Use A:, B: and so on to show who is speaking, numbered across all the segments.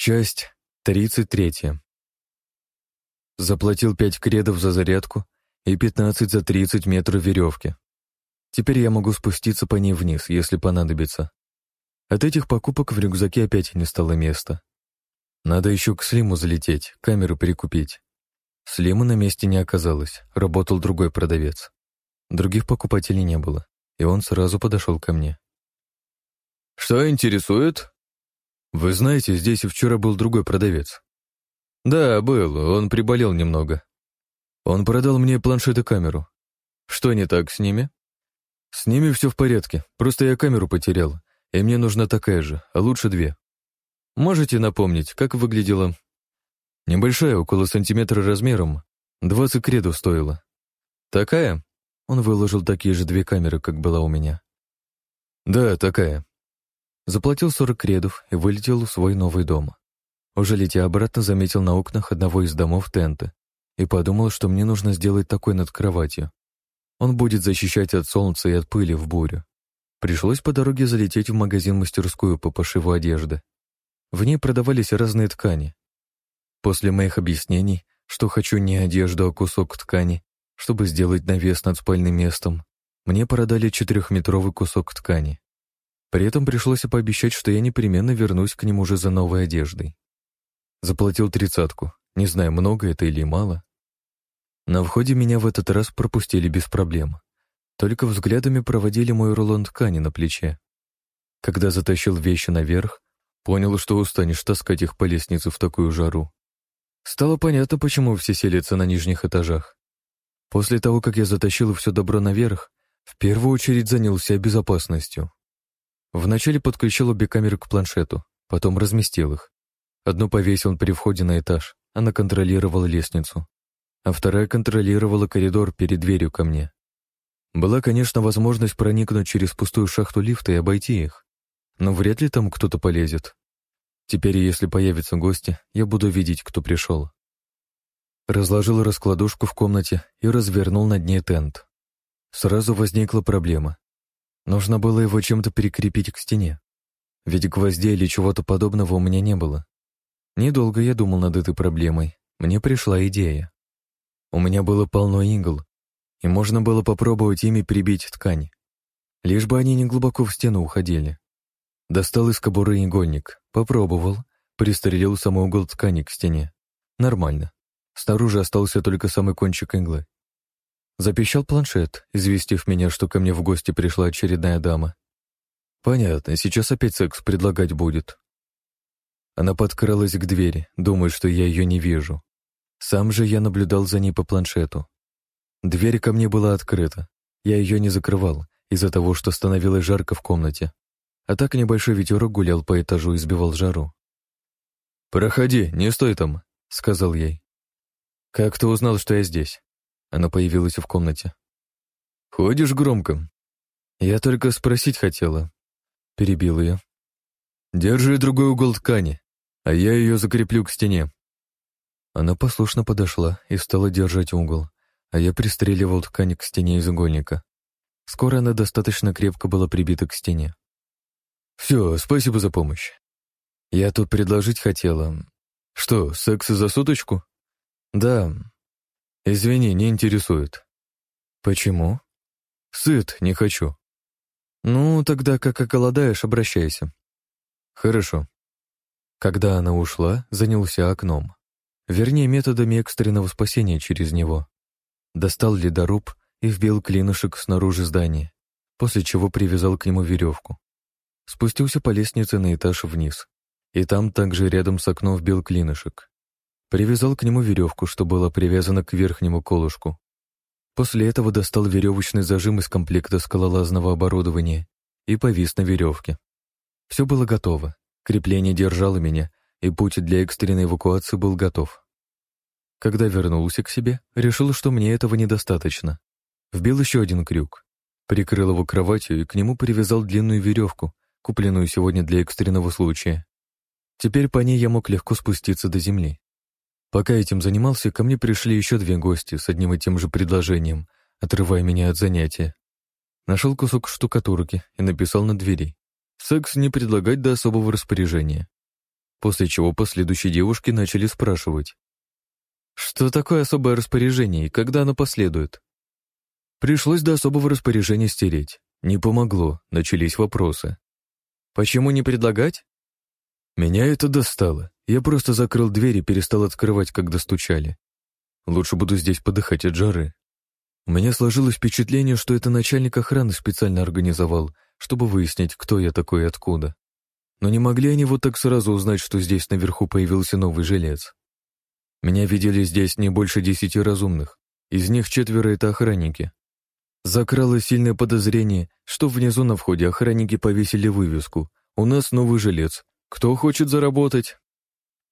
A: Часть тридцать третья. Заплатил пять кредов за зарядку и пятнадцать за тридцать метров веревки. Теперь я могу спуститься по ней вниз, если понадобится. От этих покупок в рюкзаке опять не стало места. Надо еще к Слиму залететь, камеру перекупить. Слима на месте не оказалось, работал другой продавец. Других покупателей не было, и он сразу подошел ко мне.
B: «Что интересует?»
A: «Вы знаете, здесь вчера был другой продавец».
B: «Да, был, он приболел немного».
A: «Он продал мне планшет и камеру».
B: «Что не так с ними?»
A: «С ними все в порядке, просто я камеру потерял, и мне нужна такая же, а лучше две». «Можете напомнить, как выглядела?» «Небольшая, около сантиметра размером, двадцать кредов стоила».
B: «Такая?»
A: Он выложил такие же две камеры, как была у меня.
B: «Да, такая».
A: Заплатил 40 кредов и вылетел в свой новый дом. Уже летя обратно, заметил на окнах одного из домов тенты и подумал, что мне нужно сделать такой над кроватью. Он будет защищать от солнца и от пыли в бурю. Пришлось по дороге залететь в магазин-мастерскую по пошиву одежды. В ней продавались разные ткани. После моих объяснений, что хочу не одежду, а кусок ткани, чтобы сделать навес над спальным местом, мне продали четырехметровый кусок ткани. При этом пришлось пообещать, что я непременно вернусь к нему уже за новой одеждой. Заплатил тридцатку. Не знаю, много это или мало. На входе меня в этот раз пропустили без проблем. Только взглядами проводили мой рулон ткани на плече. Когда затащил вещи наверх, понял, что устанешь таскать их по лестнице в такую жару. Стало понятно, почему все селятся на нижних этажах. После того, как я затащил все добро наверх, в первую очередь занялся безопасностью. Вначале подключил обе камеры к планшету, потом разместил их. Одну повесил при входе на этаж, она контролировала лестницу, а вторая контролировала коридор перед дверью ко мне. Была, конечно, возможность проникнуть через пустую шахту лифта и обойти их, но вряд ли там кто-то полезет. Теперь, если появятся гости, я буду видеть, кто пришел. Разложил раскладушку в комнате и развернул над ней тент. Сразу возникла проблема. Нужно было его чем-то прикрепить к стене. Ведь гвоздей или чего-то подобного у меня не было. Недолго я думал над этой проблемой. Мне пришла идея. У меня было полно игл, и можно было попробовать ими прибить ткань. Лишь бы они не глубоко в стену уходили. Достал из кобуры игольник, попробовал, пристрелил самый угол ткани к стене. Нормально. Снаружи остался только самый кончик иглы. Запищал планшет, известив меня, что ко мне в гости пришла очередная дама. Понятно, сейчас опять секс предлагать будет. Она подкралась к двери, думая, что я ее не вижу. Сам же я наблюдал за ней по планшету. Дверь ко мне была открыта. Я ее не закрывал, из-за того, что становилось жарко в комнате. А так небольшой ветерок гулял по этажу и сбивал жару.
B: «Проходи, не стой там», — сказал ей.
A: «Как ты узнал, что я здесь?» Она появилась в комнате.
B: «Ходишь громко?»
A: «Я только спросить хотела». Перебил ее.
B: «Держи другой угол ткани, а я ее закреплю к стене».
A: Она послушно подошла и стала держать угол, а я пристреливал ткань к стене из игольника. Скоро она достаточно крепко была прибита к стене.
B: «Все, спасибо за помощь.
A: Я тут предложить хотела.
B: Что, секс за суточку?»
A: «Да,
B: «Извини, не интересует».
A: «Почему?»
B: «Сыт, не хочу».
A: «Ну, тогда как оголодаешь, обращайся».
B: «Хорошо».
A: Когда она ушла, занялся окном. Вернее, методами экстренного спасения через него. Достал ледоруб и вбил клинышек снаружи здания, после чего привязал к нему веревку. Спустился по лестнице на этаж вниз, и там также рядом с окном вбил клинышек. Привязал к нему веревку, что была привязана к верхнему колышку. После этого достал веревочный зажим из комплекта скалолазного оборудования и повис на веревке. Все было готово. Крепление держало меня, и путь для экстренной эвакуации был готов. Когда вернулся к себе, решил, что мне этого недостаточно. Вбил еще один крюк, прикрыл его кроватью и к нему привязал длинную веревку, купленную сегодня для экстренного случая. Теперь по ней я мог легко спуститься до земли. Пока этим занимался, ко мне пришли еще две гости с одним и тем же предложением, отрывая меня от занятия. Нашел кусок штукатурки и написал на двери. Секс не предлагать до особого распоряжения. после чего последующие девушки начали спрашивать. Что такое особое распоряжение и когда оно последует? Пришлось до особого распоряжения стереть. Не помогло, начались вопросы. Почему не предлагать? Меня это достало. Я просто закрыл дверь и перестал открывать, когда стучали. Лучше буду здесь подыхать от жары. У меня сложилось впечатление, что это начальник охраны специально организовал, чтобы выяснить, кто я такой и откуда. Но не могли они вот так сразу узнать, что здесь наверху появился новый жилец. Меня видели здесь не больше десяти разумных, из них четверо — это охранники. Закралось сильное подозрение, что внизу на входе охранники повесили вывеску «У нас новый жилец. Кто хочет заработать?»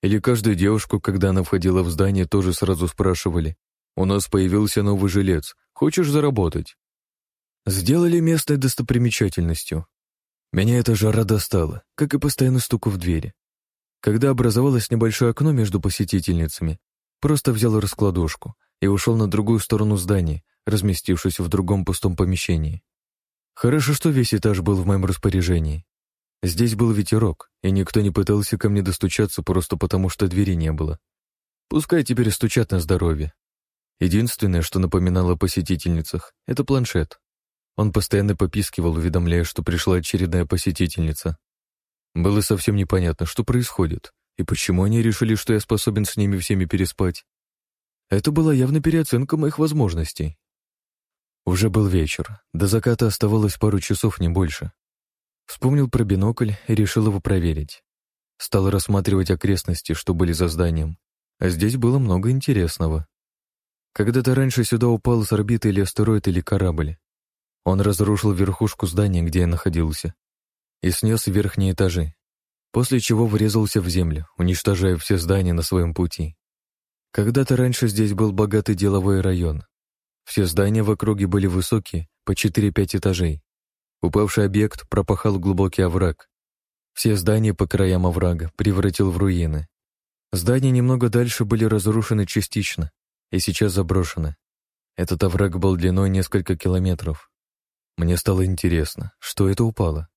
A: Или каждую девушку, когда она входила в здание, тоже сразу спрашивали «У нас появился новый жилец. Хочешь заработать?» Сделали местной достопримечательностью. Меня эта жара достала, как и постоянный стук в двери. Когда образовалось небольшое окно между посетительницами, просто взял раскладушку и ушел на другую сторону здания, разместившись в другом пустом помещении. Хорошо, что весь этаж был в моем распоряжении. Здесь был ветерок, и никто не пытался ко мне достучаться просто потому, что двери не было. Пускай теперь стучат на здоровье. Единственное, что напоминало о посетительницах, это планшет. Он постоянно попискивал, уведомляя, что пришла очередная посетительница. Было совсем непонятно, что происходит, и почему они решили, что я способен с ними всеми переспать. Это была явно переоценка моих возможностей. Уже был вечер, до заката оставалось пару часов, не больше. Вспомнил про бинокль и решил его проверить. Стал рассматривать окрестности, что были за зданием. А здесь было много интересного. Когда-то раньше сюда упал с орбиты или астероид, или корабль. Он разрушил верхушку здания, где я находился, и снес верхние этажи, после чего врезался в землю, уничтожая все здания на своем пути. Когда-то раньше здесь был богатый деловой район. Все здания в округе были высокие, по 4-5 этажей. Упавший объект пропахал глубокий овраг. Все здания по краям оврага превратил в руины. Здания немного дальше были разрушены частично и сейчас заброшены. Этот овраг был длиной несколько километров. Мне стало интересно, что это упало.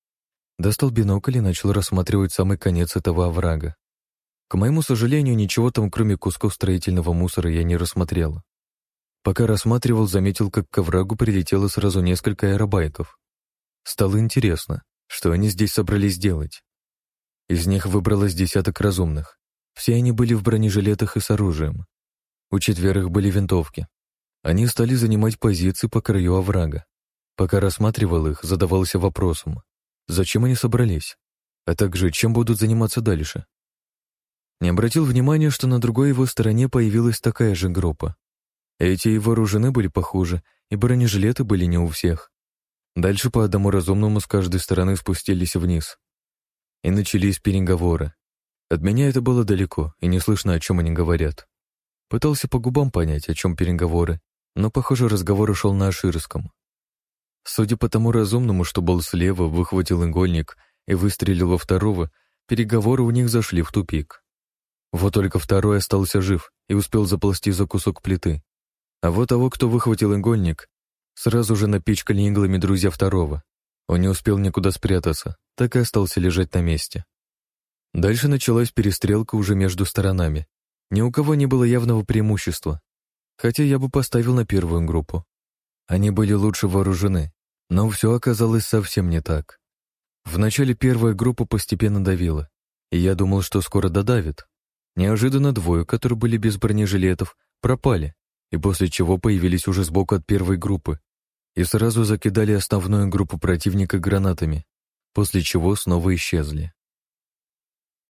A: Достал бинокль и начал рассматривать самый конец этого оврага. К моему сожалению, ничего там, кроме кусков строительного мусора, я не рассмотрел. Пока рассматривал, заметил, как к оврагу прилетело сразу несколько аэробайков. Стало интересно, что они здесь собрались делать. Из них выбралось десяток разумных. Все они были в бронежилетах и с оружием. У четверых были винтовки. Они стали занимать позиции по краю оврага. Пока рассматривал их, задавался вопросом, зачем они собрались, а также чем будут заниматься дальше. Не обратил внимания, что на другой его стороне появилась такая же группа. Эти и вооружены были похуже, и бронежилеты были не у всех. Дальше по одному разумному с каждой стороны спустились вниз. И начались переговоры. От меня это было далеко, и не слышно, о чем они говорят. Пытался по губам понять, о чем переговоры, но, похоже, разговор ушел на Аширском. Судя по тому разумному, что был слева, выхватил игольник и выстрелил во второго, переговоры у них зашли в тупик. Вот только второй остался жив и успел заползти за кусок плиты. А вот того, кто выхватил игольник, сразу же напичкали иглами друзья второго. Он не успел никуда спрятаться, так и остался лежать на месте. Дальше началась перестрелка уже между сторонами. Ни у кого не было явного преимущества, хотя я бы поставил на первую группу. Они были лучше вооружены, но все оказалось совсем не так. Вначале первая группа постепенно давила, и я думал, что скоро додавит. Неожиданно двое, которые были без бронежилетов, пропали, и после чего появились уже сбоку от первой группы, и сразу закидали основную группу противника гранатами, после чего снова исчезли.